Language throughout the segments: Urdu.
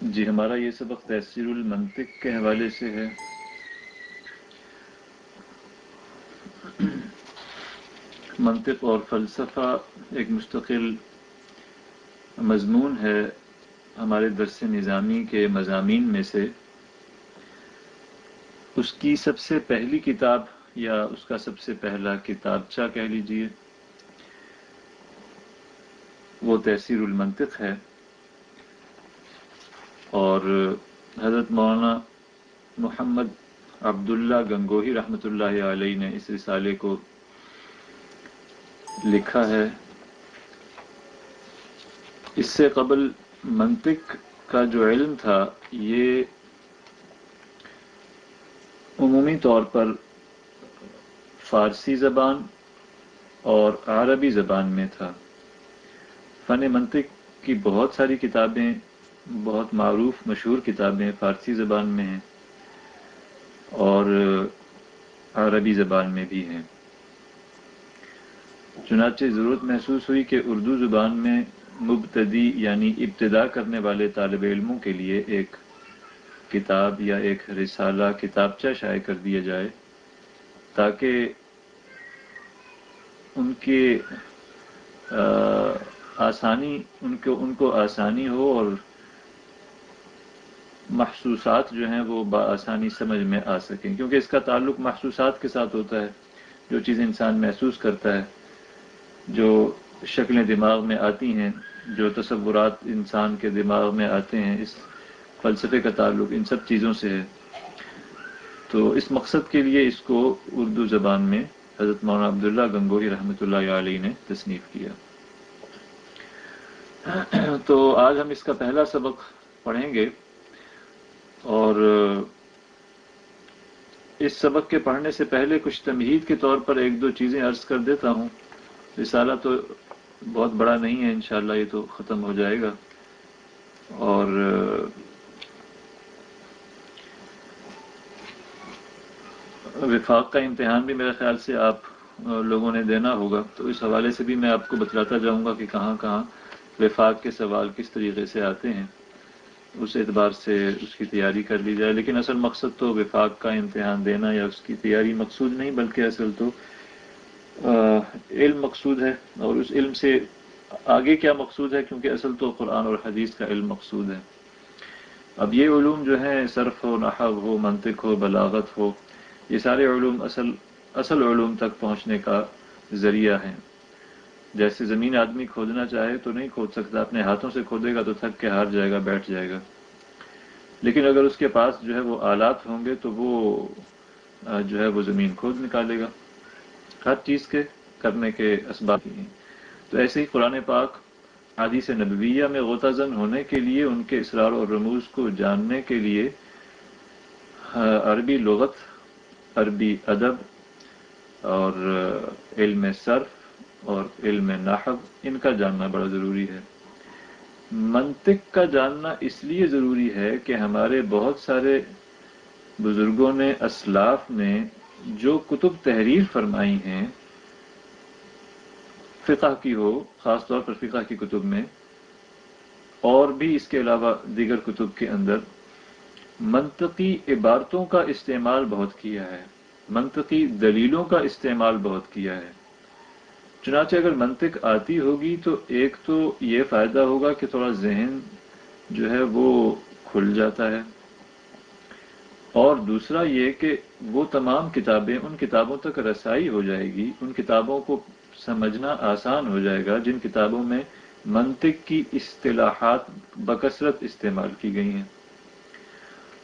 جی ہمارا یہ سبق تحصیل المنطق کے حوالے سے ہے۔ منطق اور فلسفہ ایک مستقل مضمون ہے۔ ہمارے درس نظامی کے مضامین میں سے اس کی سب سے پہلی کتاب یا اس کا سب سے پہلا کتابچہ کہہ لیجیے، وہ تحصیر المنطق ہے۔ اور حضرت مولانا محمد عبداللہ گنگوہی رحمۃ اللہ علیہ نے اس رسالے کو لکھا ہے۔ اس سے قبل منطق کا جو علم تھا، یہ عمومی طور پر فارسی زبان اور عربی زبان میں تھا۔ فن منطق کی بہت ساری کتابیں بہت معروف مشہور کتابیں فارسی زبان میں ہیں اور عربی زبان میں بھی ہیں۔ چنانچہ ضرورت محسوس ہوئی کہ اردو زبان میں مبتدی یعنی ابتدا کرنے والے طالب علموں کے لیے ایک کتاب یا ایک رسالہ کتابچہ شائع کر دیا جائے تاکہ ان کے آسانی، ان کو ان کو آسانی ہو اور محسوسات جو ہیں وہ بآسانی سمجھ میں آ سکیں۔ کیونکہ اس کا تعلق محسوسات کے ساتھ ہوتا ہے، جو چیز انسان محسوس کرتا ہے، جو شکلیں دماغ میں آتی ہیں، جو تصورات انسان کے دماغ میں آتے ہیں، اس فلسفے کا تعلق ان سب چیزوں سے ہے۔ تو اس مقصد کے لیے اس کو اردو زبان میں حضرت مولانا عبداللہ گنگوہی رحمۃ اللہ علیہ نے تصنیف کیا۔ تو آج ہم اس کا پہلا سبق پڑھیں گے۔ اور اس سبق کے پڑھنے سے پہلے کچھ تمہید کے طور پر ایک دو چیزیں عرض کر دیتا ہوں۔ رسالہ تو بہت بڑا نہیں ہے، انشاءاللہ یہ تو ختم ہو جائے گا۔ اور وفاق کا امتحان بھی میرے خیال سے آپ لوگوں نے دینا ہوگا۔ تو اس حوالے سے بھی میں آپ کو بتلاتا جاؤں گا کہ کہاں کہاں وفاق کے سوال کس طریقے سے آتے ہیں۔ اس اعتبار سے اس کی تیاری کر لی جائے، لیکن اصل مقصد تو وفاق کا امتحان دینا یا اس کی تیاری مقصود نہیں، بلکہ اصل تو علم مقصود ہے۔ اور اس علم سے آگے کیا مقصود ہے؟ کیونکہ اصل تو قرآن اور حدیث کا علم مقصود ہے۔ اب یہ علوم جو ہیں، صرف ہو نحب ہو، منطق ہو، بلاغت ہو، یہ سارے علوم اصل اصل علوم تک پہنچنے کا ذریعہ ہیں۔ جیسے زمین آدمی کھودنا چاہے تو نہیں کھود سکتا، اپنے ہاتھوں سے کھودے گا تو تھک کے ہار جائے گا، بیٹھ جائے گا۔ لیکن اگر اس کے پاس جو ہے وہ آلات ہوں گے تو وہ جو ہے وہ زمین کھود نکالے گا۔ ہر چیز کے کرنے کے اسباب ہیں۔ تو ایسے ہی قرآن پاک حادیث نبویہ میں غوطہ زن ہونے کے لیے، ان کے اسرار اور رموز کو جاننے کے لیے عربی لغت، عربی ادب اور علم صرف اور علم نحب ان کا جاننا بڑا ضروری ہے۔ منطق کا جاننا اس لیے ضروری ہے کہ ہمارے بہت سارے بزرگوں نے، اسلاف نے جو کتب تحریر فرمائی ہیں، فقہ کی ہو، خاص طور پر فقہ کی کتب میں، اور بھی اس کے علاوہ دیگر کتب کے اندر، منطقی عبارتوں کا استعمال بہت کیا ہے۔ منطقی دلیلوں کا استعمال بہت کیا ہے۔ چنانچہ اگر منطق آتی ہوگی تو ایک تو یہ فائدہ ہوگا کہ تھوڑا ذہن جو ہے وہ کھل جاتا ہے۔ اور دوسرا یہ کہ وہ تمام کتابیں ان کتابوں تک رسائی ہو جائے گی، ان کتابوں کو سمجھنا آسان ہو جائے گا، جن کتابوں میں منطق کی اصطلاحات بکثرت استعمال کی گئی ہیں۔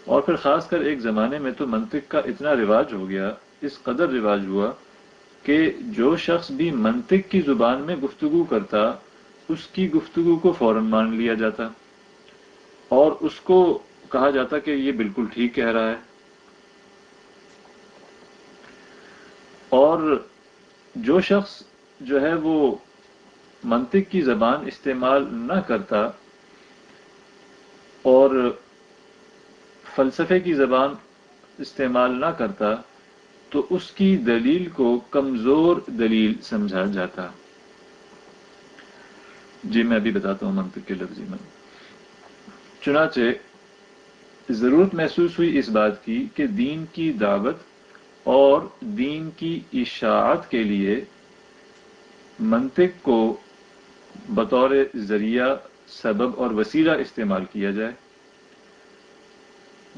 اور پھر خاص کر ایک زمانے میں تو منطق کا اتنا رواج ہو گیا، اس قدر رواج ہوا کہ جو شخص بھی منطق کی زبان میں گفتگو کرتا، اس کی گفتگو کو فوراً مان لیا جاتا۔ اور اس کو کہا جاتا کہ یہ بالکل ٹھیک کہہ رہا ہے۔ اور جو شخص جو ہے وہ منطق کی زبان استعمال نہ کرتا اور فلسفے کی زبان استعمال نہ کرتا تو اس کی دلیل کو کمزور دلیل سمجھا جاتا۔ جی میں ابھی بتاتا ہوں منطق کے لفظی میں۔ چنانچہ، ضرورت محسوس ہوئی اس بات کی کہ دین کی دعوت اور دین کی اشاعت کے لیے منطق کو بطور ذریعہ، سبب اور وسیلہ استعمال کیا جائے۔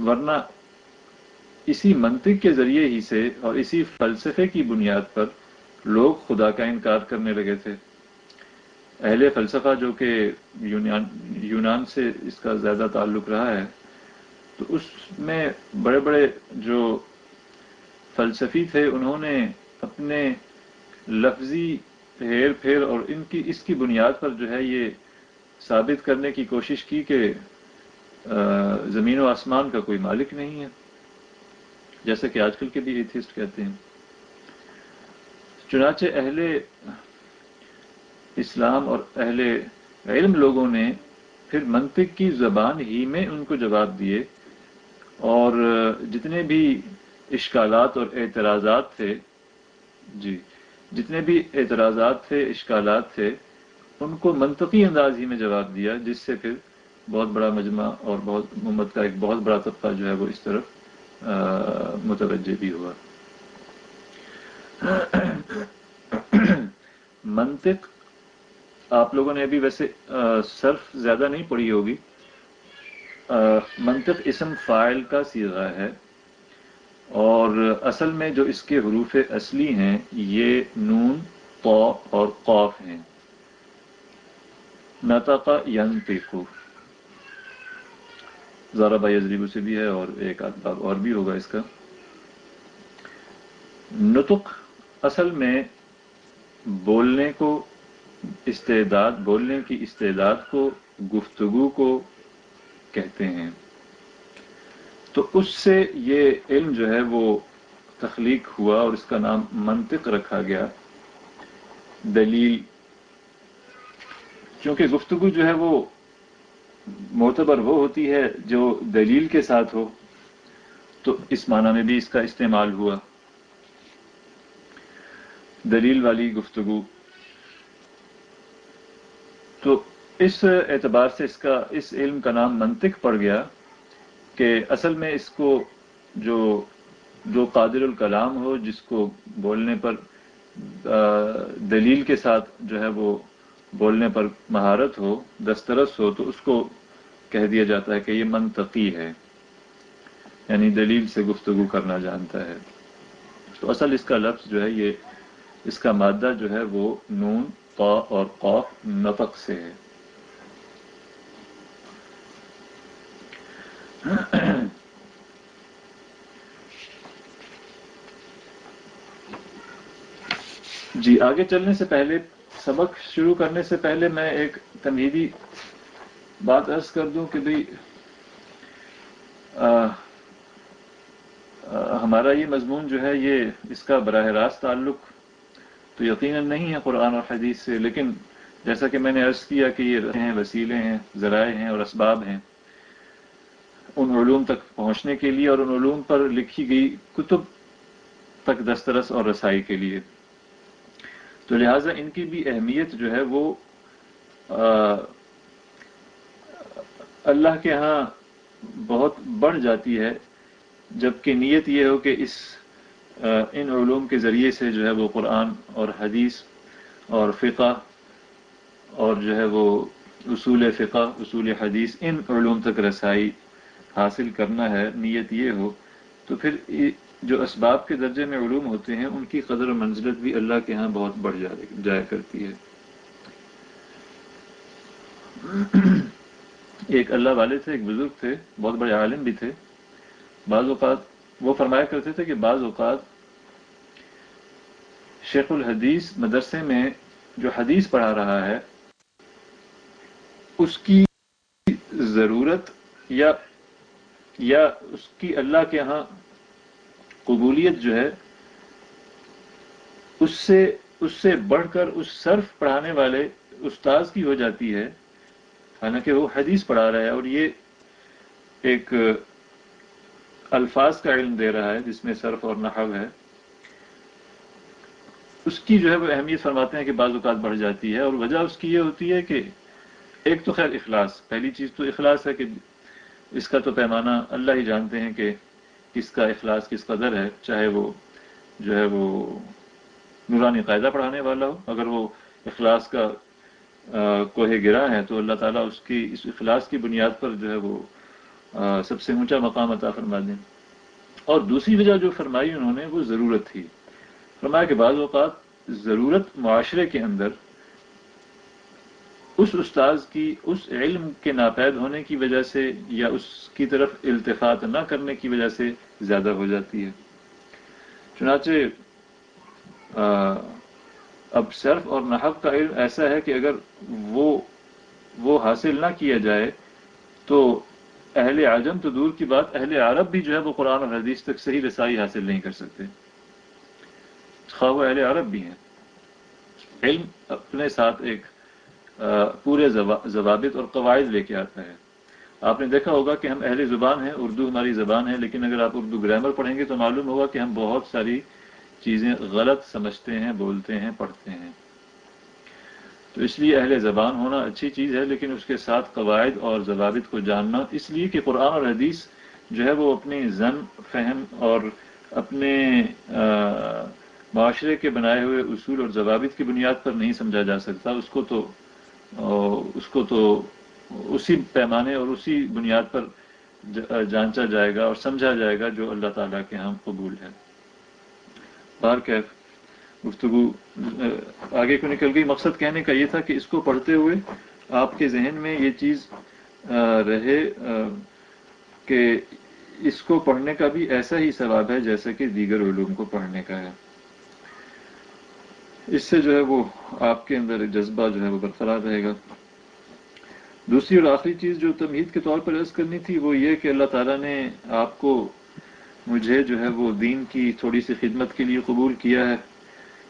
ورنہ اسی منطق کے ذریعے ہی سے اور اسی فلسفے کی بنیاد پر لوگ خدا کا انکار کرنے لگے تھے۔ اہل فلسفہ جو کہ یونان یونان سے اس کا زیادہ تعلق رہا ہے، تو اس میں بڑے بڑے جو فلسفی تھے، انہوں نے اپنے لفظی ہیر پھیر اور ان کی، اس کی بنیاد پر جو ہے یہ ثابت کرنے کی کوشش کی کہ زمین و آسمان کا کوئی مالک نہیں ہے۔ جیسے کہ آج کل کے بھی ایتھسٹ کہتے ہیں۔ چنانچہ اہل اسلام اور اہل علم لوگوں نے پھر منطق کی زبان ہی میں ان کو جواب دیے اور جتنے بھی اشکالات اور اعتراضات تھے جی جتنے بھی اعتراضات تھے، اشکالات تھے، ان کو منطقی انداز ہی میں جواب دیا، جس سے پھر بہت بڑا مجمع اور بہت محمد کا ایک بہت بڑا طبقہ جو ہے وہ اس طرف متوجہ بھی ہوا۔ منطق، آپ لوگوں نے ابھی ویسے صرف زیادہ نہیں پڑھی ہوگی۔ منطق اسم فائل کا سیغہ ہے۔ اور اصل میں جو اس کے حروف اصلی ہیں، یہ نون قو اور قوف ہیں۔ نتقا ینتقو زارا بھائی ازریبو سے بھی ہے اور ایک باب اور بھی ہوگا اس کا۔ نطق اصل میں بولنے کو استعداد، بولنے کی استعداد کو گفتگو کو کہتے ہیں۔ تو اس سے یہ علم جو ہے وہ تخلیق ہوا اور اس کا نام منطق رکھا گیا۔ دلیل، کیونکہ گفتگو جو ہے وہ معتبر وہ ہوتی ہے جو دلیل کے ساتھ ہو، تو اس معنی میں بھی اس کا استعمال ہوا۔ دلیل والی گفتگو۔ تو اس اعتبار سے اس کا، اس علم کا نام منطق پڑ گیا کہ اصل میں اس کو جو جو قادر الکلام ہو، جس کو بولنے پر دلیل کے ساتھ جو ہے وہ بولنے پر مہارت ہو، دسترس ہو، تو اس کو کہہ دیا جاتا ہے کہ یہ منطقی ہے۔ یعنی دلیل سے گفتگو کرنا جانتا ہے۔ تو اصل اس کا لفظ جو ہے، یہ اس کا مادہ جو ہے، وہ نون قا اور قوف نطق سے ہے۔ جی آگے چلنے سے پہلے سبق شروع کرنے سے پہلے میں ایک تمہیدی بات عرض کر دوں کہ بھائی ہمارا یہ مضمون جو ہے، یہ اس کا براہ راست تعلق تو یقیناً نہیں ہے قرآن اور حدیث سے، لیکن جیسا کہ میں نے عرض کیا کہ یہ ہیں وسیلے ہیں، ذرائع ہیں اور اسباب ہیں، ان علوم تک پہنچنے کے لیے اور ان علوم پر لکھی گئی کتب تک دسترس اور رسائی کے لیے۔ تو لہٰذا ان کی بھی اہمیت جو ہے وہ اللہ کے ہاں بہت بڑھ جاتی ہے، جبکہ نیت یہ ہو کہ اس ان علوم کے ذریعے سے جو ہے وہ قرآن اور حدیث اور فقہ اور جو ہے وہ اصول فقہ، اصول حدیث، ان علوم تک رسائی حاصل کرنا ہے، نیت یہ ہو، تو پھر جو اسباب کے درجے میں علوم ہوتے ہیں، ان کی قدر و منزلت بھی اللہ کے ہاں بہت بڑھ جایا کرتی ہے۔ ایک اللہ والے تھے، ایک بزرگ تھے، بہت بڑے عالم بھی تھے۔ بعض اوقات وہ فرمایا کرتے تھے کہ بعض اوقات شیخ الحدیث مدرسے میں جو حدیث پڑھا رہا ہے، اس کی ضرورت یا یا اس کی اللہ کے ہاں قبولیت جو ہے، اس سے اس سے بڑھ کر اس صرف پڑھانے والے استاذ کی ہو جاتی ہے۔ حالانکہ وہ حدیث پڑھا رہا ہے اور یہ ایک الفاظ کا علم دے رہا ہے، جس میں صرف اور نحو ہے۔ اس کی جو ہے، وہ اہمیت فرماتے ہیں کہ بعض اوقات بڑھ جاتی ہے اور وجہ اس کی یہ ہوتی ہے کہ ایک تو خیر اخلاص، پہلی چیز تو اخلاص ہے کہ اس کا تو پیمانہ اللہ ہی جانتے ہیں کہ کس کا اخلاص کس قدر ہے، چاہے وہ جو ہے وہ نورانی قاعدہ پڑھانے والا ہو، اگر وہ اخلاص کا کوہ گرا ہے تو اللہ تعالیٰ اس کی، اس اخلاص کی بنیاد پر جو ہے وہ سب سے اونچا مقام عطا فرما دیں۔ اور دوسری وجہ جو فرمائی انہوں نے، وہ ضرورت تھی۔ فرمایا کہ بعض اوقات ضرورت معاشرے کے اندر اس استاذ کی، اس علم کے ناپید ہونے کی وجہ سے یا اس کی طرف التفات نہ کرنے کی وجہ سے زیادہ ہو جاتی ہے۔ چنانچہ اب صرف اور نحق کا علم ایسا ہے کہ اگر وہ وہ حاصل نہ کیا جائے تو اہل عجم تو دور کی بات، اہل عرب بھی جو ہے وہ قرآن اور حدیث تک صحیح رسائی حاصل نہیں کر سکتے۔ خواہ وہ اہل عرب بھی ہیں۔ علم اپنے ساتھ ایک پورے ضوابط اور قواعد لے کے آتا ہے۔ آپ نے دیکھا ہوگا کہ ہم اہل زبان ہیں، اردو ہماری زبان ہے، لیکن اگر آپ اردو گرامر پڑھیں گے تو معلوم ہوگا کہ ہم بہت ساری چیزیں غلط سمجھتے ہیں، بولتے ہیں، پڑھتے ہیں۔ تو اس لیے اہل زبان ہونا اچھی چیز ہے، لیکن اس کے ساتھ قواعد اور ضوابط کو جاننا، اس لیے کہ قرآن اور حدیث جو ہے وہ اپنی زن فہم اور اپنے معاشرے کے بنائے ہوئے اصول اور ضوابط کی بنیاد پر نہیں سمجھا جا سکتا۔ اس کو تو اس کو تو اسی پیمانے اور اسی بنیاد پر جانچا جائے گا اور سمجھا جائے گا جو اللہ تعالیٰ کے ہم قبول ہے بار کیف گفتگو آگے کو نکل گئی؟ مقصد کہنے کا یہ تھا کہ اس کو پڑھتے ہوئے آپ کے ذہن میں یہ چیز رہے کہ اس کو پڑھنے کا بھی ایسا ہی ثواب ہے جیسا کہ دیگر علوم کو پڑھنے کا ہے۔ اس سے جو ہے وہ آپ کے اندر جذبہ جو ہے وہ برقرار رہے گا۔ دوسری اور آخری چیز جو تمہید کے طور پر عرض کرنی تھی وہ یہ کہ اللہ تعالیٰ نے آپ کو مجھے جو ہے وہ دین کی تھوڑی سی خدمت کے لیے قبول کیا ہے۔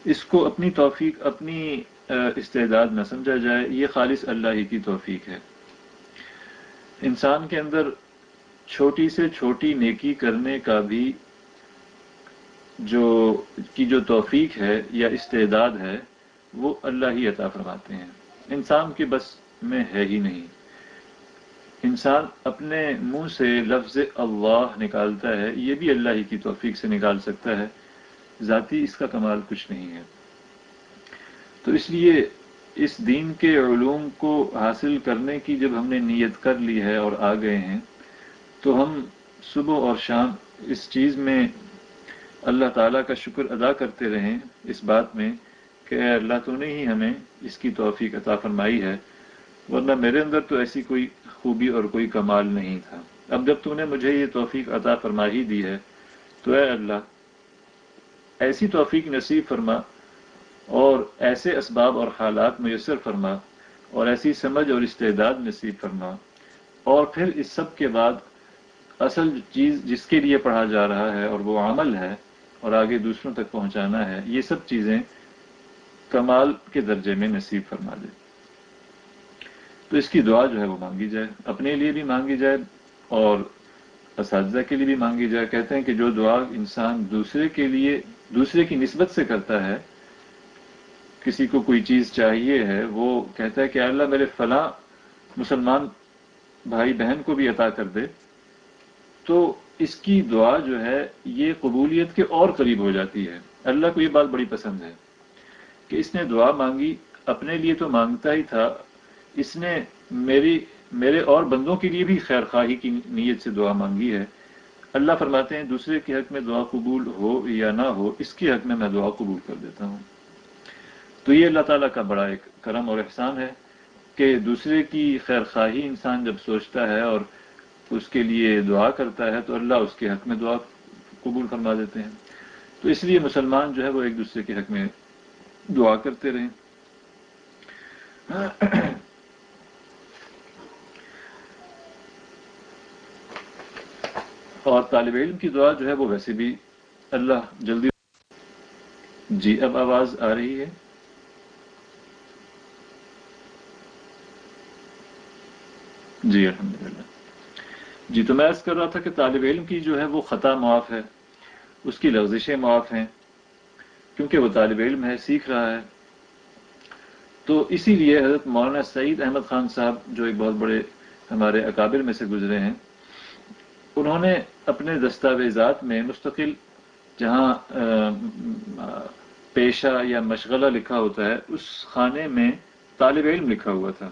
اس کو اپنی توفیق، اپنی استعداد نہ سمجھا جائے، یہ خالص اللہ ہی کی توفیق ہے۔ انسان کے اندر چھوٹی سے چھوٹی نیکی کرنے کا بھی جو، کی جو توفیق ہے یا استعداد ہے، وہ اللہ ہی عطا فرماتے ہیں۔ انسان کے بس میں ہے ہی نہیں۔ انسان اپنے منہ سے لفظ اللہ نکالتا ہے، یہ بھی اللہ ہی کی توفیق سے نکال سکتا ہے۔ ذاتی اس کا کمال کچھ نہیں ہے۔ تو اس لیے اس دین کے علوم کو حاصل کرنے کی جب ہم نے نیت کر لی ہے اور آ گئے ہیں، تو ہم صبح اور شام اس چیز میں اللہ تعالیٰ کا شکر ادا کرتے رہیں اس بات میں کہ اے اللہ تو نے ہی ہمیں اس کی توفیق عطا فرمائی ہے۔ ورنہ میرے اندر تو ایسی کوئی خوبی اور کوئی کمال نہیں تھا۔ اب جب تو نے مجھے یہ توفیق عطا فرما ہی دی ہے، تو اے اللہ، ایسی توفیق نصیب فرما اور ایسے اسباب اور حالات میسر فرما اور ایسی سمجھ اور استعداد نصیب فرما اور پھر اس سب کے بعد اصل چیز جس کے لیے پڑھا جا رہا ہے اور وہ عمل ہے اور آگے دوسروں تک پہنچانا ہے، یہ سب چیزیں کمال کے درجے میں نصیب فرما دے۔ تو اس کی دعا جو ہے وہ مانگی جائے، اپنے لیے بھی مانگی جائے اور اساتذہ کے لیے بھی مانگی جائے۔ کہتے ہیں کہ جو دعا انسان دوسرے کے لیے، دوسرے کی نسبت سے کرتا ہے، کسی کو کوئی چیز چاہیے ہے، وہ کہتا ہے کہ اللہ میرے فلاں مسلمان بھائی بہن کو بھی عطا کر دے۔ تو اس کی دعا جو ہے، یہ قبولیت کے اور قریب ہو جاتی ہے۔ اللہ کو یہ بات بڑی پسند ہے کہ اس نے دعا مانگی، اپنے لیے تو مانگتا ہی تھا اس نے میری، میرے اور بندوں کے لیے بھی خیر خواہی کی نیت سے دعا مانگی ہے۔ اللہ فرماتے ہیں، دوسرے کے حق میں دعا قبول ہو یا نہ ہو، اس کے حق میں میں دعا قبول کر دیتا ہوں۔ تو یہ اللہ تعالیٰ کا بڑا ایک کرم اور احسان ہے کہ دوسرے کی خیر خواہی انسان جب سوچتا ہے اور اس کے لیے دعا کرتا ہے، تو اللہ اس کے حق میں دعا قبول فرما دیتے ہیں۔ تو اس لیے مسلمان جو ہے، وہ ایک دوسرے کے حق میں دعا کرتے رہیں۔ اور طالب علم کی دعا جو ہے وہ ویسے بھی اللہ جلدی جی اب آواز آ رہی ہے۔ جی الحمد للہ جی تو میں عرض کر رہا تھا کہ طالب علم کی جو ہے وہ خطا معاف ہے، اس کی لغزشیں معاف ہیں، کیونکہ وہ طالب علم ہے، سیکھ رہا ہے۔ تو اسی لیے حضرت مولانا سعید احمد خان صاحب جو ایک بہت بڑے ہمارے اکابر میں سے گزرے ہیں انہوں نے اپنے دستاویزات میں مستقل جہاں پیشہ یا مشغلہ لکھا ہوتا ہے، اس خانے میں طالب علم لکھا ہوا تھا۔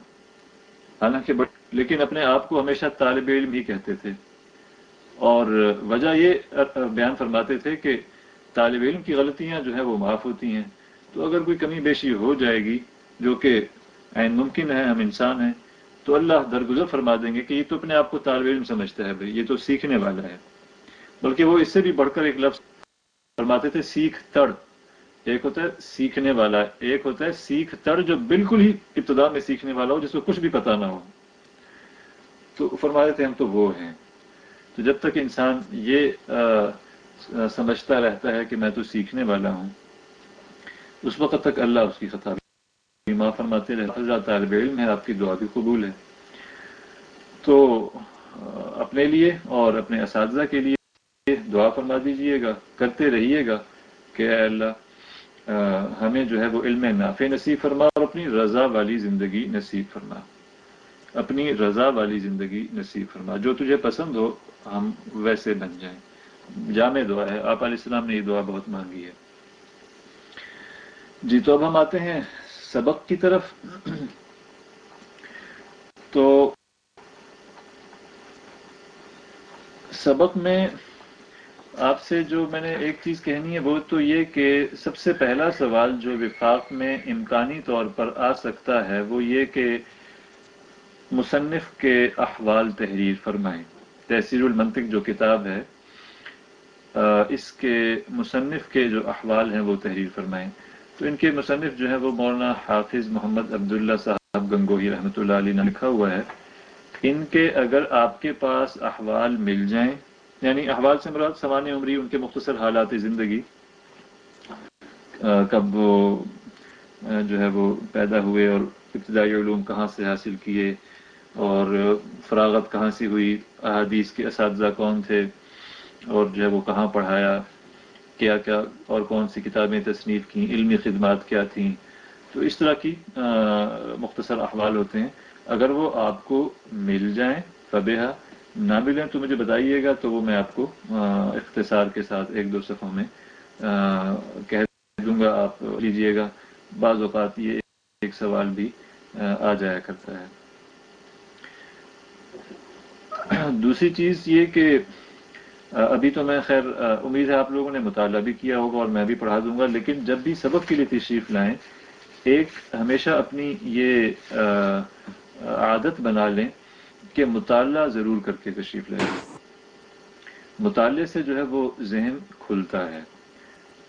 حالانکہ لیکن اپنے آپ کو ہمیشہ طالب علم ہی کہتے تھے۔ اور وجہ یہ بیان فرماتے تھے کہ طالب علم کی غلطیاں جو ہیں وہ معاف ہوتی ہیں۔ تو اگر کوئی کمی بیشی ہو جائے گی، جو کہ عین ممکن ہے، ہم انسان ہیں تو اللہ درگزر فرما دیں گے کہ یہ تو اپنے آپ کو طالب علم سمجھتا ہے بھائی، یہ تو سیکھنے والا ہے۔ بلکہ وہ اس سے بھی بڑھ کر ایک لفظ فرماتے تھے، سیکھ تڑ۔ ایک ہوتا ہے سیکھنے والا، ایک ہوتا ہے سیکھ تڑ جو بالکل ہی ابتدا میں سیکھنے والا ہو، جس کو کچھ بھی پتا نہ ہو۔ تو فرماتے تھے، ہم تو وہ ہیں۔ تو جب تک انسان یہ سمجھتا رہتا ہے کہ میں تو سیکھنے والا ہوں، اس وقت تک اللہ اس کی خطا ماں فرماتے رہے طالب علم ہے، آپ کی دعا بھی قبول ہے۔ تو اپنے لیے اور اپنے اساتذہ کے لیے دعا فرما دیجیے گا، کرتے رہیے گا کہ اے اللہ ہمیں جو ہے وہ علم نافع نصیب فرما اور اپنی رضا والی زندگی نصیب فرما۔ اپنی رضا والی زندگی نصیب فرما۔ جو تجھے پسند ہو، ہم ویسے بن جائیں۔ جامع دعا ہے۔ آپ علیہ السلام نے یہ دعا بہت مانگی ہے۔ جی تو اب ہم آتے ہیں سبق کی طرف۔ تو سبق میں آپ سے جو میں نے ایک چیز کہنی ہے وہ تو یہ کہ سب سے پہلا سوال جو وفاق میں امکانی طور پر آ سکتا ہے وہ یہ کہ مصنف کے احوال تحریر فرمائیں۔ تحصیر المنطق جو کتاب ہے اس کے مصنف کے جو احوال ہیں وہ تحریر فرمائیں۔ تو ان کے مصنف جو ہے وہ مولانا حافظ محمد عبداللہ صاحب گنگوہی رحمۃ اللہ علیہ نے لکھا ہوا ہے، ان کے اگر آپ کے پاس احوال مل جائیں یعنی احوال سے مراد سوانح عمری، ان کے مختصر حالات زندگی کب وہ جو ہے وہ پیدا ہوئے اور ابتدائی علوم کہاں سے حاصل کیے اور فراغت کہاں سے ہوئی، احادیث کے اساتذہ کون تھے اور جو ہے وہ کہاں پڑھایا کیا کیا اور کون سی کتابیں تصنیف کی، علمی خدمات کیا تھیں۔ تو اس طرح کی مختصر احوال ہوتے ہیں۔ اگر وہ آپ کو مل جائیں فبیہ نہ ملیں تو مجھے بتائیے گا تو وہ میں آپ کو اختصار کے ساتھ ایک دو صفحوں میں کہہ دوں گا۔ آپ لیجیے گا۔ بعض اوقات یہ ایک سوال بھی آ جایا کرتا ہے۔ دوسری چیز یہ کہ ابھی تو میں خیر امید ہے آپ لوگوں نے مطالعہ بھی کیا ہوگا اور میں بھی پڑھا دوں گا، لیکن جب بھی سبق کے لیے تشریف لائیں، ایک ہمیشہ اپنی یہ عادت بنا لیں کہ مطالعہ ضرور کر کے تشریف لائیں۔ مطالعے سے جو ہے وہ ذہن کھلتا ہے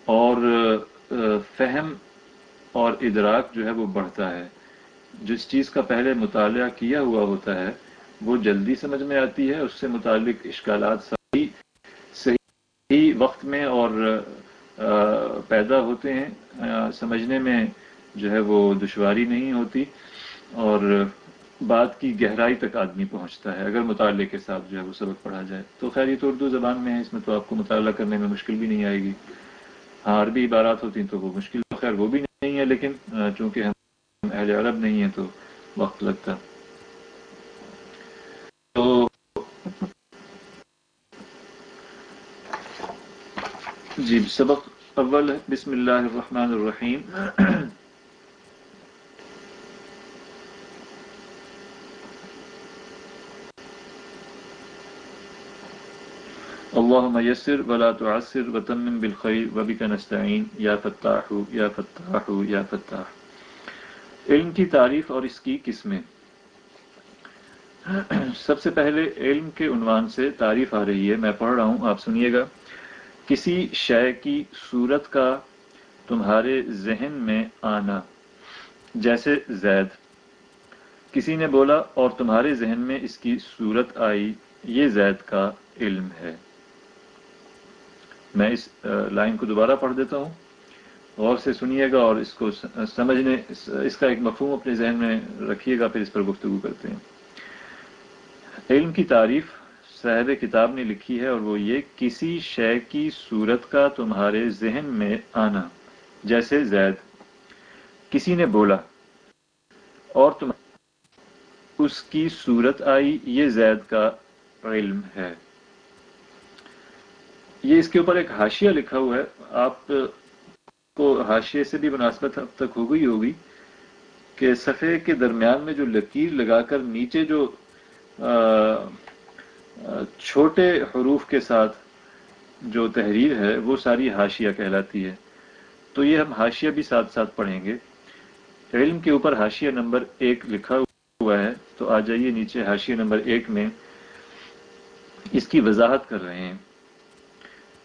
اور فہم اور ادراک جو ہے وہ بڑھتا ہے۔ جس چیز کا پہلے مطالعہ کیا ہوا ہوتا ہے، وہ جلدی سمجھ میں آتی ہے، اس سے متعلق اشکالات وقت میں اور پیدا ہوتے ہیں۔ سمجھنے میں جو ہے وہ دشواری نہیں ہوتی اور بات کی گہرائی تک آدمی پہنچتا ہے، اگر مطالعے کے ساتھ جو ہے وہ سبق پڑھا جائے۔ تو خیر، یہ تو اردو زبان میں ہے، اس میں تو آپ کو مطالعہ کرنے میں مشکل بھی نہیں آئے گی۔ ہاں عربی عبارات ہوتی ہیں تو وہ مشکل، خیر، وہ بھی نہیں ہے، لیکن چونکہ ہم اہل عرب نہیں ہیں تو وقت لگتا تو جی سبق. اول، بسم اللہ الرحمن الرحیم. اللهم يسر ولا تعسر وتمم بالخير وبك نستعين یا فتاح یا فتاح یا فتاح. علم کی تعریف اور اس کی قسمیں. سب سے پہلے علم کے عنوان سے تعریف آ رہی ہے. میں پڑھ رہا ہوں، آپ سنیے گا. کسی شے کی صورت کا تمہارے ذہن میں آنا۔ جیسے زید، کسی نے بولا، اور تمہارے ذہن میں اس کی صورت آئی، یہ زید کا علم ہے۔ میں اس لائن کو دوبارہ پڑھ دیتا ہوں۔ غور سے سنیے گا اور اس کو سمجھنے اس کا ایک مفہوم اپنے ذہن میں رکھیے گا، پھر اس پر گفتگو کرتے ہیں۔ علم کی تعریف صاحب کتاب نے لکھی ہے اور وہ یہ، کسی شے کی صورت کا تمہارے ذہن میں آنا۔ جیسے زید، کسی نے بولا، اور تم، اس کی صورت آئی، یہ زید کا علم ہے۔ یہ اس کے اوپر ایک حاشیہ لکھا ہوا ہے۔ آپ کو حاشیے سے بھی مناسبت اب تک ہو گئی ہوگی کہ صفحے کے درمیان میں جو لکیر لگا کر نیچے جو چھوٹے حروف کے ساتھ جو تحریر ہے، وہ ساری حاشیہ کہلاتی ہے۔ تو یہ ہم حاشیہ بھی ساتھ ساتھ پڑھیں گے۔ علم کے اوپر حاشیہ نمبر ایک لکھا ہوا ہے۔ تو آ جائیے نیچے حاشیہ نمبر ایک میں۔ اس کی وضاحت کر رہے ہیں۔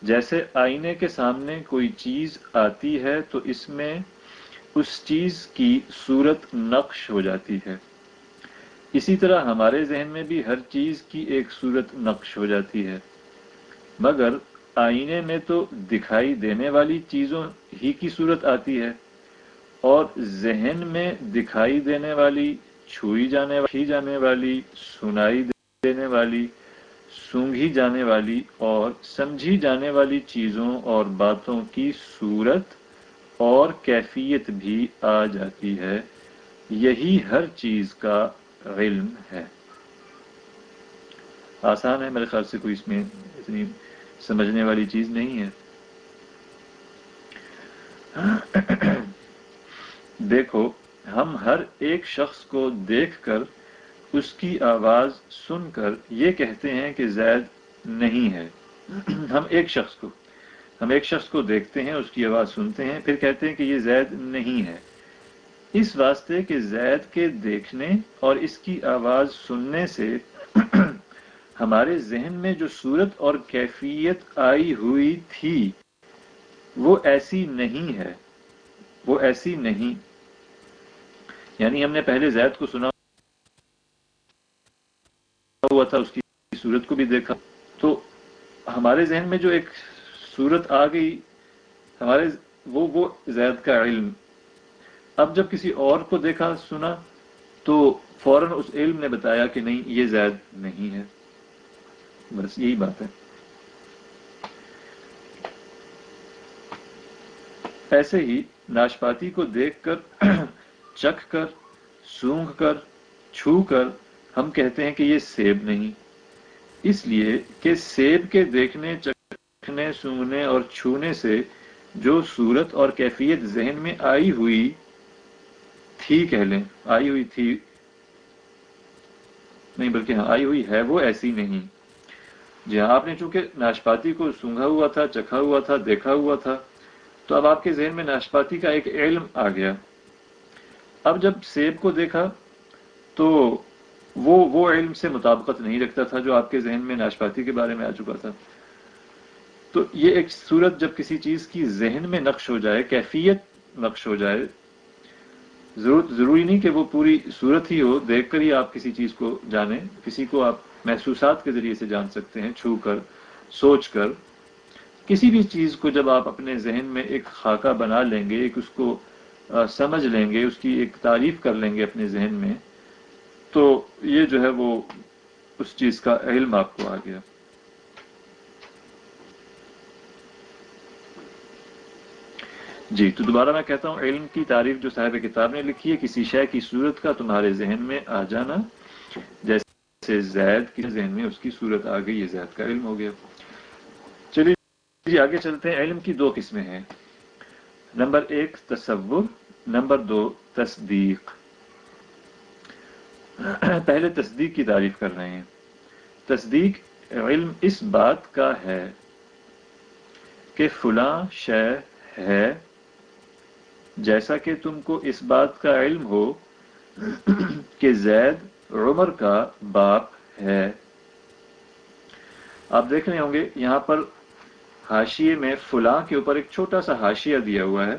جیسے آئینے کے سامنے کوئی چیز آتی ہے، تو اس میں اس چیز کی صورت نقش ہو جاتی ہے۔ اسی طرح ہمارے ذہن میں بھی ہر چیز کی ایک صورت نقش ہو جاتی ہے۔ مگر آئینے میں تو دکھائی دینے والی چیزوں ہی کی صورت آتی ہے اور ذہن میں دکھائی دینے والی، چھوئی جانے جانے والی، سنائی دینے والی، سونگھی جانے والی اور سمجھی جانے والی چیزوں اور باتوں کی صورت اور کیفیت بھی آ جاتی ہے۔ یہی ہر چیز کا علم ہے۔ آسان ہے میرے خیال سے کوئی اس میں اتنی سمجھنے والی چیز نہیں ہے۔ دیکھو، ہم ہر ایک شخص کو دیکھ کر اس کی آواز سن کر یہ کہتے ہیں کہ زید نہیں ہے۔ ہم ایک شخص کو، ہم ایک شخص کو دیکھتے ہیں، اس کی آواز سنتے ہیں، پھر کہتے ہیں کہ یہ زید نہیں ہے۔ اس واسطے کہ زید کے دیکھنے اور اس کی آواز سننے سے ہمارے ذہن میں جو صورت اور کیفیت آئی ہوئی تھی، وہ ایسی نہیں ہے۔ وہ ایسی نہیں۔ یعنی ہم نے پہلے زید کو سنا ہوا تھا، اس کی صورت کو بھی دیکھا۔ تو ہمارے ذہن میں جو ایک صورت آ گئی، ہمارے وہ وہ زید کا علم۔ اب جب کسی اور کو دیکھا، سنا، تو فوراً اس علم نے بتایا کہ نہیں، یہ زید نہیں ہے۔ بس یہی بات ہے۔ ایسے ہی ناشپاتی کو دیکھ کر، چکھ کر، سونگ کر، چھو کر، ہم کہتے ہیں کہ یہ سیب نہیں۔ اس لیے کہ سیب کے دیکھنے، چکھنے، سونگنے اور چھونے سے جو صورت اور کیفیت ذہن میں آئی ہوئی تھی کہہ لیں آئی ہوئی تھی۔ نہیں بلکہ ہاں آئی ہوئی ہے، وہ ایسی نہیں۔ جی ہاں آپ نے چونکہ ناشپاتی کو سونگا ہوا تھا، چکھا ہوا تھا، دیکھا ہوا تھا، تو اب آپ کے ذہن میں ناشپاتی کا ایک علم آ گیا۔ اب جب سیب کو دیکھا، تو وہ وہ علم سے مطابقت نہیں رکھتا تھا جو آپ کے ذہن میں ناشپاتی کے بارے میں آ چکا تھا۔ تو یہ ایک صورت جب کسی چیز کی ذہن میں نقش ہو جائے، کیفیت نقش ہو جائے ضروری نہیں کہ وہ پوری صورت ہی ہو، دیکھ کر ہی آپ کسی چیز کو جانیں، کسی کو آپ محسوسات کے ذریعے سے جان سکتے ہیں، چھو کر، سوچ کر۔ کسی بھی چیز کو جب آپ اپنے ذہن میں ایک خاکہ بنا لیں گے، ایک اس کو سمجھ لیں گے، اس کی ایک تعریف کر لیں گے اپنے ذہن میں، تو یہ جو ہے وہ اس چیز کا علم آپ کو آ گیا۔ جی تو دوبارہ میں کہتا ہوں، علم کی تعریف جو صاحب کتاب نے لکھی ہے، کسی شے کی صورت کا تمہارے ذہن میں آ جانا، جیسے زید کی ذہن میں اس کی صورت آ گئی، یہ زید کا علم ہو گیا۔ چلیے جی آگے چلتے ہیں۔ علم کی دو قسمیں ہیں۔ نمبر ایک، تصور، نمبر دو، تصدیق۔ پہلے تصدیق کی تعریف کر رہے ہیں۔ تصدیق علم اس بات کا ہے کہ فلاں شے ہے جیسا کہ تم کو اس بات کا علم ہو کہ زید عمر کا باپ ہے۔ آپ دیکھ رہے ہوں گے، یہاں پر حاشیے میں فلاں کے اوپر ایک چھوٹا سا حاشیہ دیا ہوا ہے۔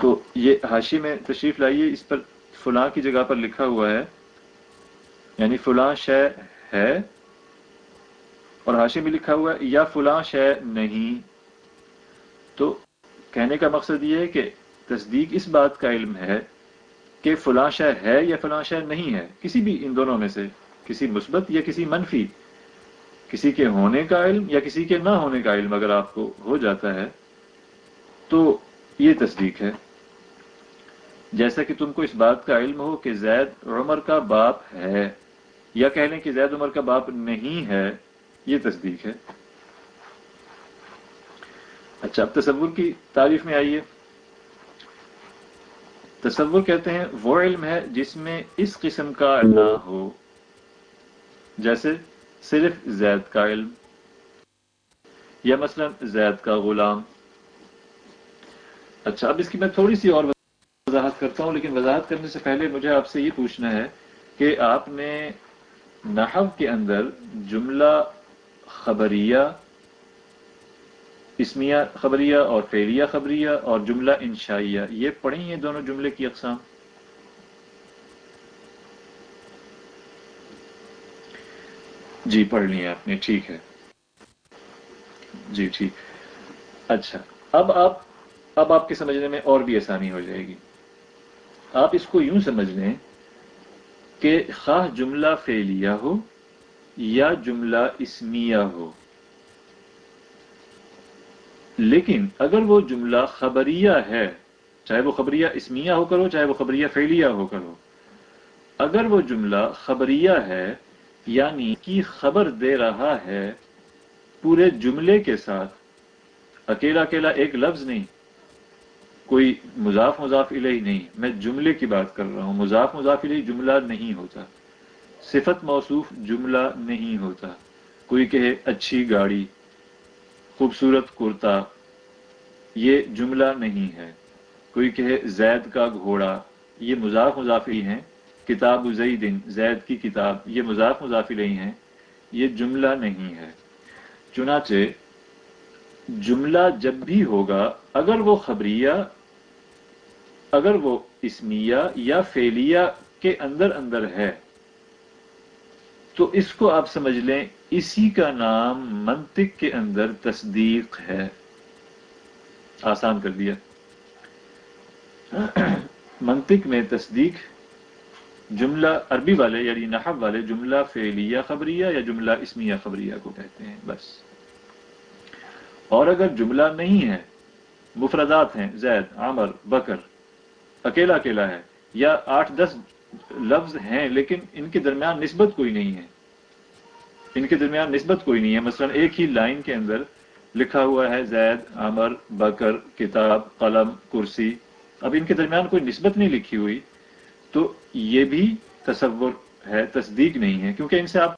تو یہ حاشی میں تشریف لائیے، اس پر فلاں کی جگہ پر لکھا ہوا ہے۔ یعنی فلاں شے ہے، اور حاشی میں لکھا ہوا ہے، یا فلاں شے نہیں۔ تو کہنے کا مقصد یہ ہے کہ تصدیق اس بات کا علم ہے کہ فلاں شے ہے یا فلاں شے نہیں ہے، کسی بھی ان دونوں میں سے، کسی مثبت یا کسی منفی، کسی کے ہونے کا علم یا کسی کے نہ ہونے کا علم اگر آپ کو ہو جاتا ہے تو یہ تصدیق ہے۔ جیسا کہ تم کو اس بات کا علم ہو کہ زید عمر کا باپ ہے یا کہہ لیں کہ زید عمر کا باپ نہیں ہے، یہ تصدیق ہے۔ اچھا اب تصور کی تعریف میں آئیے۔ تصور کہتے ہیں، وہ علم ہے جس میں اس قسم کا نہ ہو۔ جیسے صرف زید کا علم یا مثلا زید کا غلام۔ اچھا اب اس کی میں تھوڑی سی اور وضاحت کرتا ہوں، لیکن وضاحت کرنے سے پہلے مجھے آپ سے یہ پوچھنا ہے کہ آپ نے نحو کے اندر جملہ خبریہ اسمیہ خبریہ اور فعلیہ خبریہ اور جملہ انشائیہ۔ یہ پڑھی ہیں دونوں جملے کی اقسام۔ جی پڑھ لی آپ نے، ٹھیک ہے۔ جی ٹھیک۔ اچھا اب آپ اب آپ کے سمجھنے میں اور بھی آسانی ہو جائے گی۔ آپ اس کو یوں سمجھ لیں کہ خواہ جملہ فعلیہ ہو یا جملہ اسمیہ ہو۔ لیکن اگر وہ جملہ خبریہ ہے، چاہے وہ خبریہ اسمیہ ہو کرو، چاہے وہ خبریہ فعلیہ ہو کرو، اگر وہ جملہ خبریہ ہے یعنی کی خبر دے رہا ہے پورے جملے کے ساتھ، اکیلا اکیلا ایک لفظ نہیں، کوئی مضاف مضاف الہی نہیں، میں جملے کی بات کر رہا ہوں، مضاف مضاف الہی جملہ نہیں ہوتا، صفت موصوف جملہ نہیں ہوتا، کوئی کہے اچھی گاڑی خوبصورت کرتا، یہ جملہ نہیں ہے۔ کوئی کہے زید کا گھوڑا، یہ مضاف مضافی ہیں۔ کتاب زیدن، زید کی کتاب، یہ مضاف مضافی نہیں ہیں یہ جملہ نہیں ہے۔ چنانچہ، جملہ جب بھی ہوگا، اگر وہ خبریہ، اگر وہ اسمیہ یا فیلیہ کے اندر اندر ہے، تو اس کو آپ سمجھ لیں اسی کا نام منطق کے اندر تصدیق ہے۔ آسان کر دیا۔ منطق میں تصدیق جملہ عربی والے یعنی نحب والے جملہ فعلیہ خبریہ یا جملہ اسمیہ خبریہ کو کہتے ہیں، بس۔ اور اگر جملہ نہیں ہے، مفردات ہیں، زید عامر بکر، اکیلا اکیلا ہے یا آٹھ دس لفظ ہیں لیکن ان کے درمیان نسبت کوئی نہیں ہے۔ ان کے درمیان نسبت کوئی نہیں ہے۔ مثلا ایک ہی لائن کے اندر لکھا ہوا ہے، زید عامر بکر، کتاب، قلم، کرسی۔ اب ان کے درمیان کوئی نسبت نہیں لکھی ہوئی، تو یہ بھی تصور ہے، تصدیق نہیں ہے۔ کیونکہ ان سے آپ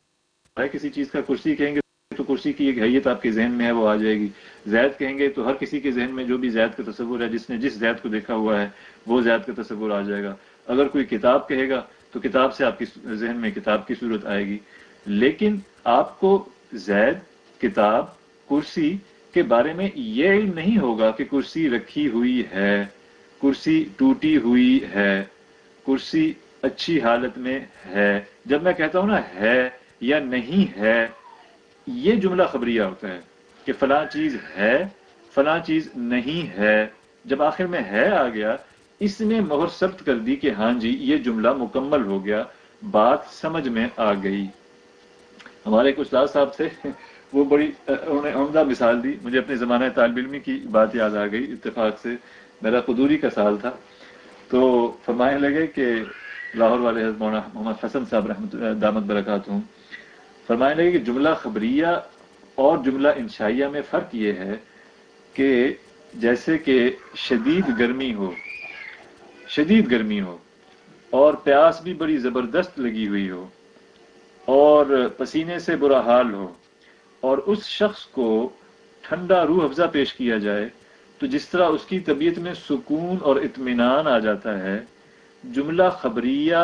کسی چیز کا کرسی کہیں گے تو کرسی کی ایک حیت آپ کے ذہن میں ہے، وہ آ جائے گی۔ زید کہیں گے تو ہر کسی کے ذہن میں جو بھی زید کا تصور ہے، جس نے جس زید کو دیکھا ہوا ہے، وہ زید کا تصور آ جائے گا۔ اگر کوئی کتاب کہے گا تو کتاب سے آپ کی ذہن میں کتاب کی صورت آئے گی۔ لیکن آپ کو زید، کتاب، کرسی کے بارے میں یہ علم نہیں ہوگا کہ کرسی رکھی ہوئی ہے، کرسی ٹوٹی ہوئی ہے، کرسی اچھی حالت میں ہے، جب میں کہتا ہوں نا ہے یا نہیں ہے، یہ جملہ خبریہ ہوتا ہے کہ فلاں چیز ہے، فلاں چیز نہیں ہے، جب آخر میں ہے آ گیا، اس نے مہر ثبت کر دی کہ ہاں جی یہ جملہ مکمل ہو گیا، بات سمجھ میں آ گئی۔ ہمارے ایک استاد صاحب تھے، وہ بڑی، انہوں نے عمدہ مثال دی۔ مجھے اپنے زمانہ طالب علمی کی بات یاد آ گئی اتفاق سے۔ میرا قدوری کا سال تھا۔ تو فرمائے لگے کہ لاہور والے حضرت مولانا محمد حسن صاحب رحمت دامت برکات ہوں۔ فرمائے لگے کہ جملہ خبریہ اور جملہ انشائیہ میں فرق یہ ہے کہ جیسے کہ شدید گرمی ہو، شدید گرمی ہو اور پیاس بھی بڑی زبردست لگی ہوئی ہو اور پسینے سے برا حال ہو اور اس شخص کو ٹھنڈا روح افزا پیش کیا جائے، تو جس طرح اس کی طبیعت میں سکون اور اطمینان آ جاتا ہے، جملہ خبریہ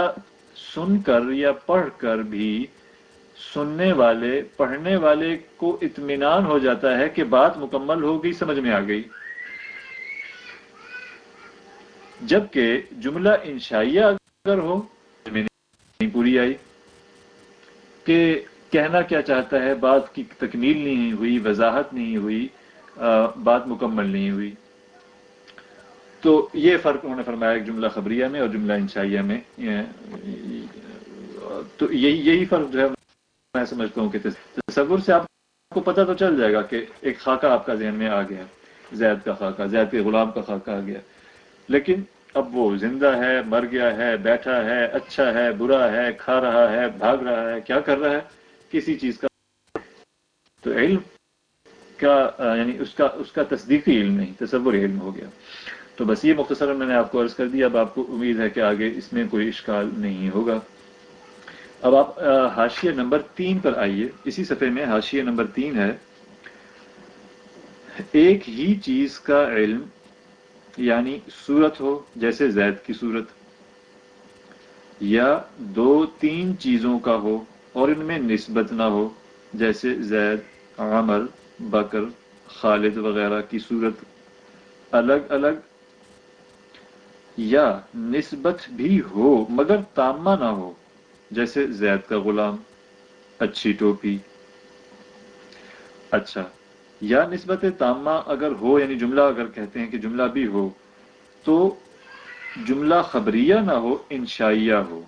سن کر یا پڑھ کر بھی سننے والے، پڑھنے والے کو اطمینان ہو جاتا ہے کہ بات مکمل ہو گئی، سمجھ میں آ گئی۔ جبکہ جملہ انشائیہ اگر ہو نہیں پوری آئی۔ کہ کہنا کیا چاہتا ہے بات کی تکمیل نہیں ہوئی، وضاحت نہیں ہوئی بات مکمل نہیں ہوئی۔ تو یہ فرق انہوں نے فرمایا ایک جملہ خبریہ میں اور جملہ انشائیہ میں۔ تو یہی یہی فرق جو ہے، میں سمجھتا ہوں کہ تصور سے آپ کو پتہ تو چل جائے گا کہ ایک خاکہ آپ کا ذہن میں آ گیا، زید کا خاکہ، زید کے غلام کا خاکہ آ گیا۔ لیکن اب وہ زندہ ہے، مر گیا ہے، بیٹھا ہے اچھا ہے، برا ہے، کھا رہا ہے، بھاگ رہا ہے، کیا کر رہا ہے؟ کسی چیز کا تو علم کا یعنی اس کا اس کا تصدیقی علم نہیں تصور علم ہو گیا۔ تو بس یہ مختصر میں نے آپ کو عرض کر دیا، اب آپ کو امید ہے کہ آگے اس میں کوئی اشکال نہیں ہوگا۔ اب آپ حاشیہ نمبر تین پر آئیے۔ اسی صفحے میں حاشیہ نمبر تین ہے۔ ایک ہی چیز کا علم یعنی صورت ہو جیسے زید کی صورت، یا دو تین چیزوں کا ہو اور ان میں نسبت نہ ہو، جیسے زید، عمر، بکر، خالد وغیرہ کی صورت۔ الگ الگ یا نسبت بھی ہو مگر تامہ نہ ہو، جیسے زید کا غلام، اچھی ٹوپی۔ اچھا یا نسبت تامہ اگر ہو یعنی جملہ اگر کہتے ہیں کہ جملہ بھی ہو، تو جملہ خبریہ نہ ہو، انشائیہ ہو۔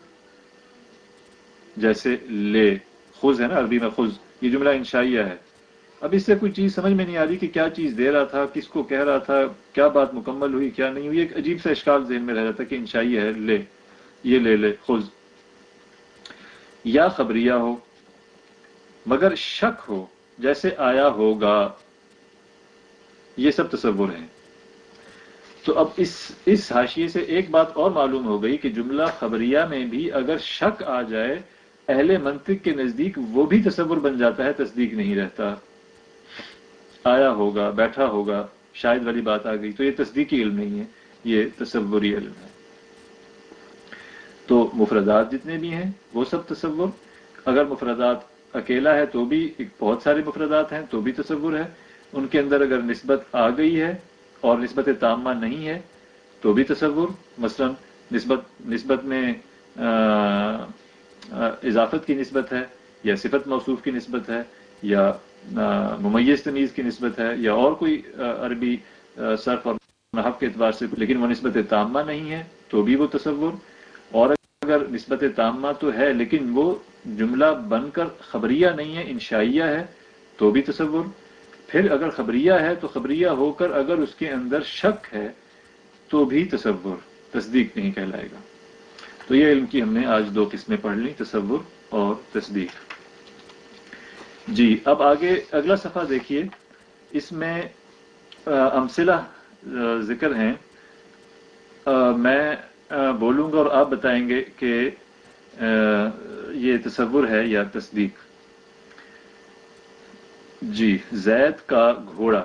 جیسے لے، خز ہے نا، عربی میں خز، یہ جملہ انشائیہ ہے۔ اب اس سے کوئی چیز سمجھ میں نہیں آ رہی کہ کیا چیز دے رہا تھا، کس کو کہہ رہا تھا، کیا بات مکمل ہوئی، کیا نہیں ہوئی، ایک عجیب سا اشکال ذہن میں رہ جاتا کہ انشائیہ ہے، لے، یہ لے لے، خز۔ یا خبریہ ہو، مگر شک ہو جیسے آیا ہوگا، یہ سب تصور ہیں۔ تو اب اس اس حاشیے سے ایک بات اور معلوم ہو گئی کہ جملہ خبریہ میں بھی اگر شک آ جائے، اہل منطق کے نزدیک وہ بھی تصور بن جاتا ہے، تصدیق نہیں رہتا۔ آیا ہوگا، بیٹھا ہوگا، شاید والی بات آ گئی، تو یہ تصدیقی علم نہیں ہے، یہ تصوری علم ہے۔ تو مفردات جتنے بھی ہیں، وہ سب تصور۔ اگر مفردات اکیلا ہے تو بھی بہت سارے مفردات ہیں، تو بھی تصور ہے۔ ان کے اندر اگر نسبت آ گئی ہے اور نسبت تامہ نہیں ہے، تو بھی تصور۔ مثلا نسبت نسبت میں اضافت کی نسبت ہے یا صفت موصوف کی نسبت ہے یا ممیز تمیز کی نسبت ہے یا اور کوئی عربی صرف اور نحف کے اعتبار سے، لیکن وہ نسبت تامہ نہیں ہے، تو بھی وہ تصور۔ اگر نسبت تامہ تو ہے، لیکن وہ جملہ بن کر خبریہ نہیں ہے، انشائیہ ہے، تو بھی تصور۔ پھر اگر خبریہ ہے، تو خبریہ ہو کر اگر اس کے اندر شک ہے، تو بھی تصور۔ تصدیق نہیں کہلائے گا۔ تو یہ علم کی ہم نے آج دو قسمیں پڑھ لی تصور اور تصدیق۔ جی اب آگے اگلا صفحہ دیکھیے۔ اس میں امثلہ ذکر ہیں۔ میں بولوں گا اور آپ بتائیں گے کہ یہ تصور ہے یا تصدیق؟ جی زید کا گھوڑا۔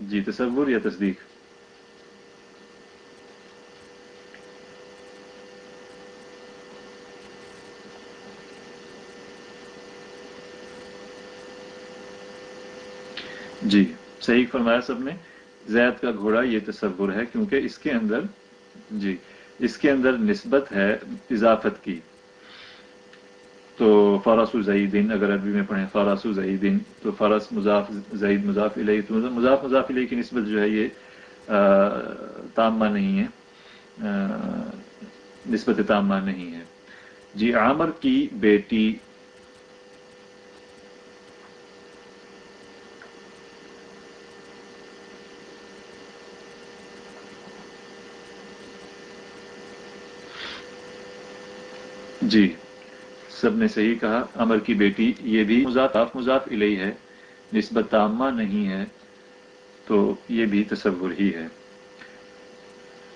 جی تصور یا تصدیق؟ جی صحیح فرمایا سب نے۔ زید کا گھوڑا یہ تصور ہے کیونکہ اس کے اندر جی اس کے اندر نسبت ہے اضافت کی۔ تو فارس الزعیدین اگر عربی میں پڑھیں فارس الزعیدین تو فارس مضاف زعید مضاف علیہ تو مضاف مضاف علیہ کی نسبت جو ہے یہ تامہ نہیں ہے۔ نسبت تامہ نہیں ہے۔ جی عامر کی بیٹی جی سب نے صحیح کہا۔ امر کی بیٹی یہ بھی مضاف مضاف الہی ہے۔ نسبت تامہ نہیں ہے تو یہ بھی تصور ہی ہے۔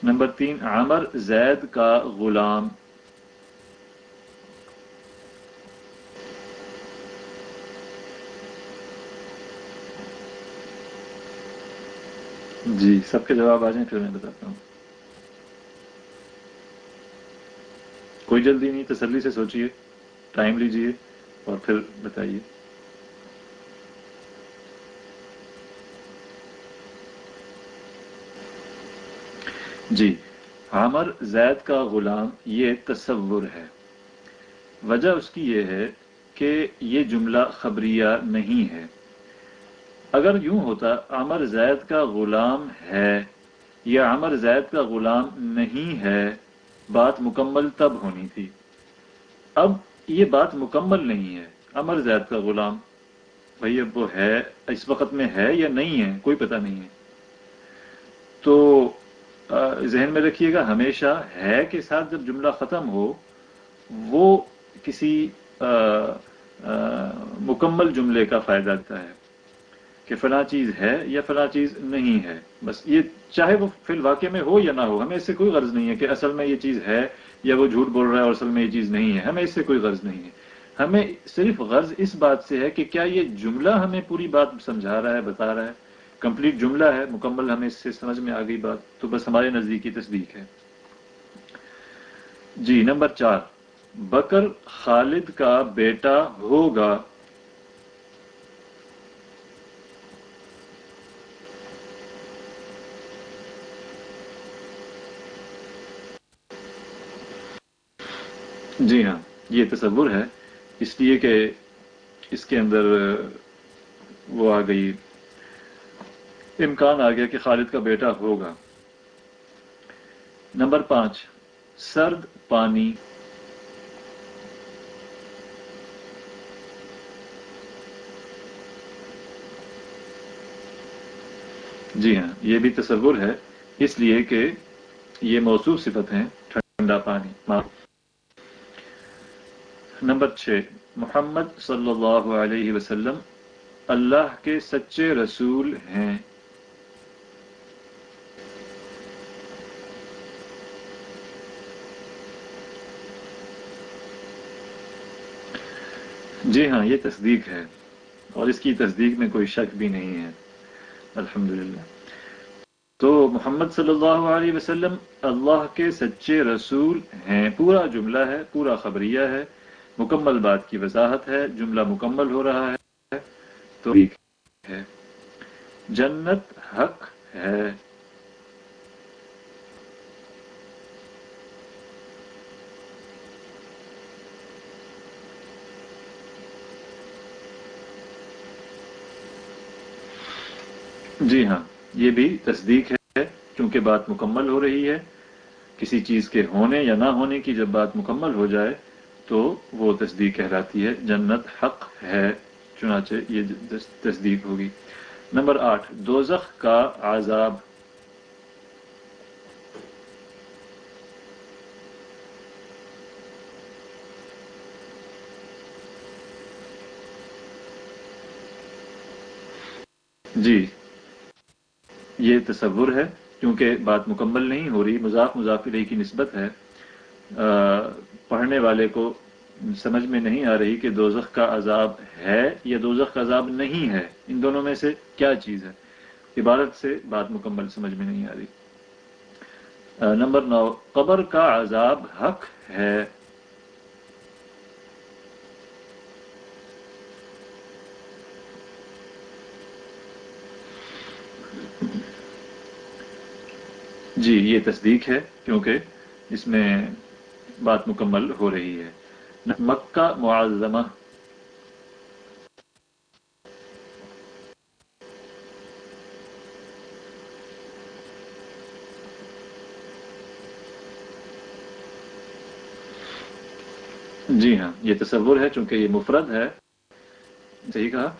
نمبر تین، عمر زید کا غلام۔ جی سب کے جواب آ جائیں، پھر میں بتاتا ہوں۔ کوئی جلدی نہیں، تسلی سے سوچئے، ٹائم لیجیے اور پھر بتائیے۔ جی عامر زید کا غلام یہ تصور ہے۔ وجہ اس کی یہ ہے کہ یہ جملہ خبریہ نہیں ہے۔ اگر یوں ہوتا عمر زید کا غلام ہے یا عمر زید کا غلام نہیں ہے بات مکمل تب ہونی تھی۔ اب یہ بات مکمل نہیں ہے۔ امر زید کا غلام۔ بھائی اب وہ ہے، اس وقت میں ہے یا نہیں ہے، کوئی پتہ نہیں ہے۔ تو ذہن میں رکھیے گا، ہمیشہ ہے کے ساتھ جب جملہ ختم ہو، وہ کسی مکمل جملے کا فائدہ دیتا ہے۔ کہ فلاں چیز ہے یا فلاں چیز نہیں ہے۔ بس یہ چاہے وہ فی الواقع میں ہو یا نہ ہو، ہمیں اس سے کوئی غرض نہیں ہے کہ اصل میں یہ چیز ہے یا وہ جھوٹ بول رہا ہے اور اصل میں یہ چیز نہیں ہے۔ ہمیں اس سے کوئی غرض نہیں ہے۔ ہمیں صرف غرض اس بات سے ہے کہ کیا یہ جملہ ہمیں پوری بات سمجھا رہا ہے، بتا رہا ہے؟ کمپلیٹ جملہ ہے، مکمل ہمیں اس سے سمجھ میں آ گئی بات۔ تو بس ہمارے نزدیکی تصدیق ہے۔ جی نمبر چار۔ بکر خالد کا بیٹا ہوگا۔ جی ہاں یہ تصور ہے۔ اس لیے کہ اس کے اندر وہ آ گئی۔ امکان آ گیا کہ خالد کا بیٹا ہوگا۔ نمبر پانچ، سرد پانی۔ جی ہاں یہ بھی تصور ہے۔ اس لیے کہ یہ موصوف صفت ہیں، ٹھنڈا پانی۔ نمبر چھ، محمد صلی اللہ علیہ وسلم اللہ کے سچے رسول ہیں۔ جی ہاں یہ تصدیق ہے اور اس کی تصدیق میں کوئی شک بھی نہیں ہے۔ الحمدللہ۔ تو محمد صلی اللہ علیہ وسلم اللہ کے سچے رسول ہیں۔ پورا جملہ ہے، پورا خبریہ ہے۔ مکمل بات کی وضاحت ہے جملہ مکمل ہو رہا ہے تو ہے۔ جنت حق ہے۔ جی ہاں یہ بھی تصدیق ہے کیونکہ بات مکمل ہو رہی ہے۔ کسی چیز کے ہونے یا نہ ہونے کی جب بات مکمل ہو جائے تو وہ تصدیق کہلاتی ہے، جنت حق ہے، چنانچہ یہ تصدیق ہوگی۔ نمبر آٹھ، دوزخ کا عذاب۔ جی یہ تصور ہے، کیونکہ بات مکمل نہیں ہو رہی مذاق مضافر کی نسبت ہے۔ پڑھنے والے کو سمجھ میں نہیں آ رہی کہ دوزخ کا عذاب ہے یا دوزخ کا عذاب نہیں ہے۔ ان دونوں میں سے کیا چیز ہے؟ عبارت سے بات مکمل سمجھ میں نہیں آ رہی۔ نمبر نو، قبر کا عذاب حق ہے۔ جی یہ تصدیق ہے کیونکہ اس میں بات مکمل ہو رہی ہے۔ مکہ معظمہ۔ جی ہاں یہ تصور ہے چونکہ یہ مفرد ہے۔ صحیح کہا۔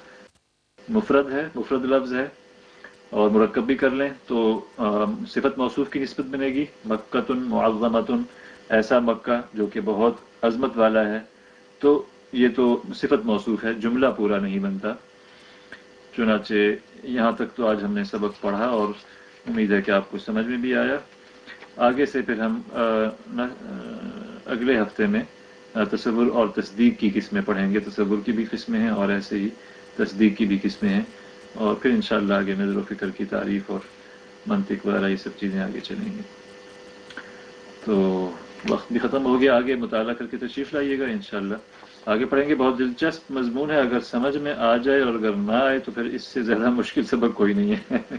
مفرد ہے، مفرد لفظ ہے۔ اور مرکب بھی کر لیں تو صفت موصوف کی نسبت بنے گی۔ مکتن معظمتن۔ ایسا مکہ جو کہ بہت عظمت والا ہے، تو یہ تو صفت موصوف ہے، جملہ پورا نہیں بنتا۔ چنانچہ یہاں تک تو آج ہم نے سبق پڑھا اور امید ہے کہ آپ کو سمجھ میں بھی آیا۔ آگے سے پھر ہم اگلے ہفتے میں تصور اور تصدیق کی قسمیں پڑھیں گے۔ تصور کی بھی قسمیں ہیں اور ایسے ہی تصدیق کی بھی قسمیں ہیں۔ اور پھر انشاءاللہ آگے نظر و فکر کی تعریف اور منطق وغیرہ یہ سب چیزیں آگے چلیں گی تو وقت بھی ختم ہو گیا، آگے مطالعہ کر کے تشریف لائیے گا انشاءاللہ۔ آگے پڑھیں گے، بہت دلچسپ مضمون ہے۔ اگر سمجھ میں آ جائے اور اگر نہ آئے تو پھر اس سے زیادہ مشکل سبق کوئی نہیں ہے۔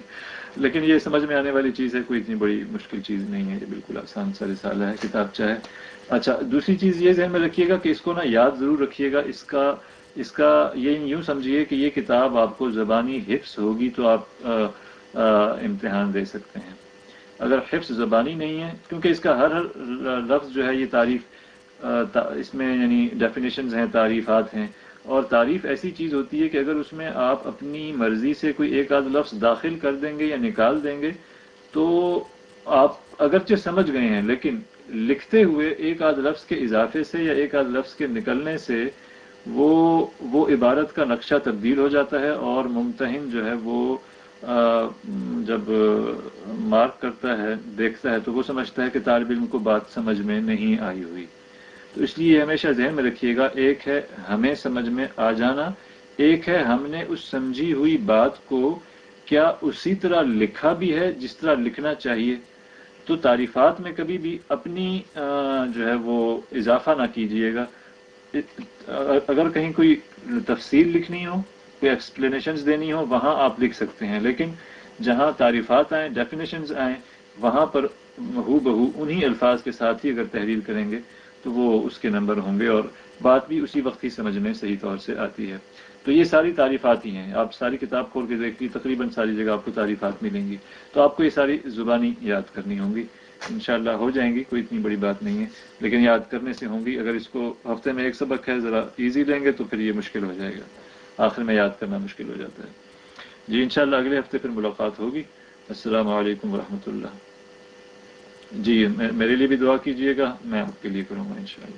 لیکن یہ سمجھ میں آنے والی چیز ہے، کوئی اتنی بڑی مشکل چیز نہیں ہے۔ یہ بالکل آسان سا رسالہ ہے، کتاب چاہے اچھا دوسری چیز یہ ذہن میں رکھیے گا کہ اس کو نا یاد ضرور رکھیے گا۔ اس کا اس کا یہ یوں سمجھیے کہ یہ کتاب آپ کو زبانی حفظ ہوگی تو آپ امتحان دے سکتے ہیں۔ اگر حفظ زبانی نہیں ہے، کیونکہ اس کا ہر ہر لفظ جو ہے یہ تعریف اس میں یعنی ڈیفینیشنز ہیں، تعریفات ہیں۔ اور تعریف ایسی چیز ہوتی ہے کہ اگر اس میں آپ اپنی مرضی سے کوئی ایک آدھ لفظ داخل کر دیں گے یا نکال دیں گے، تو آپ اگرچہ سمجھ گئے ہیں، لیکن لکھتے ہوئے ایک آدھ لفظ کے اضافے سے یا ایک آدھ لفظ کے نکلنے سے وہ وہ عبارت کا نقشہ تبدیل ہو جاتا ہے اور ممتحن جو ہے وہ جب مارک کرتا ہے، دیکھتا ہے تو وہ سمجھتا ہے کہ طالب علم کو بات سمجھ میں نہیں آئی ہوئی۔ تو اس لیے ہمیشہ ذہن میں رکھیے گا، ایک ہے ہمیں سمجھ میں آ جانا، ایک ہے ہم نے اس سمجھی ہوئی بات کو کیا اسی طرح لکھا بھی ہے جس طرح لکھنا چاہیے۔ تو تعریفات میں کبھی بھی اپنی جو ہے وہ اضافہ نہ کیجیے گا۔ اگر کہیں کوئی تفصیل لکھنی ہو کوئی ایکسپلینیشنز دینی ہو وہاں آپ لکھ سکتے ہیں۔ لیکن جہاں تعریفات آئیں ڈیفینیشنز آئیں، وہاں پر بہو بہو انہی الفاظ کے ساتھ ہی اگر تحریر کریں گے تو وہ اس کے نمبر ہوں گے اور بات بھی اسی وقت ہی سمجھ میں صحیح طور سے آتی ہے۔ تو یہ ساری تعریفات ہی ہیں۔ آپ ساری کتاب کھول کے دیکھتی تقریباً ساری جگہ آپ کو تعریفات ملیں گی۔ تو آپ کو یہ ساری زبانی یاد کرنی ہوں گی۔ انشاءاللہ ہو جائیں گی، کوئی اتنی بڑی بات نہیں ہے، لیکن یاد کرنے سے ہوں گی۔ اگر اس کو ہفتے میں ایک سبق ہے، ذرا ایزی لیں گے تو پھر یہ مشکل ہو جائے گا۔ آخر میں یاد کرنا مشکل ہو جاتا ہے۔ جی انشاءاللہ اگلے ہفتے پھر ملاقات ہوگی۔ السلام علیکم ورحمۃ اللہ۔ جی میرے لیے بھی دعا کیجیے گا، میں آپ کے لیے کروں گا انشاءاللہ۔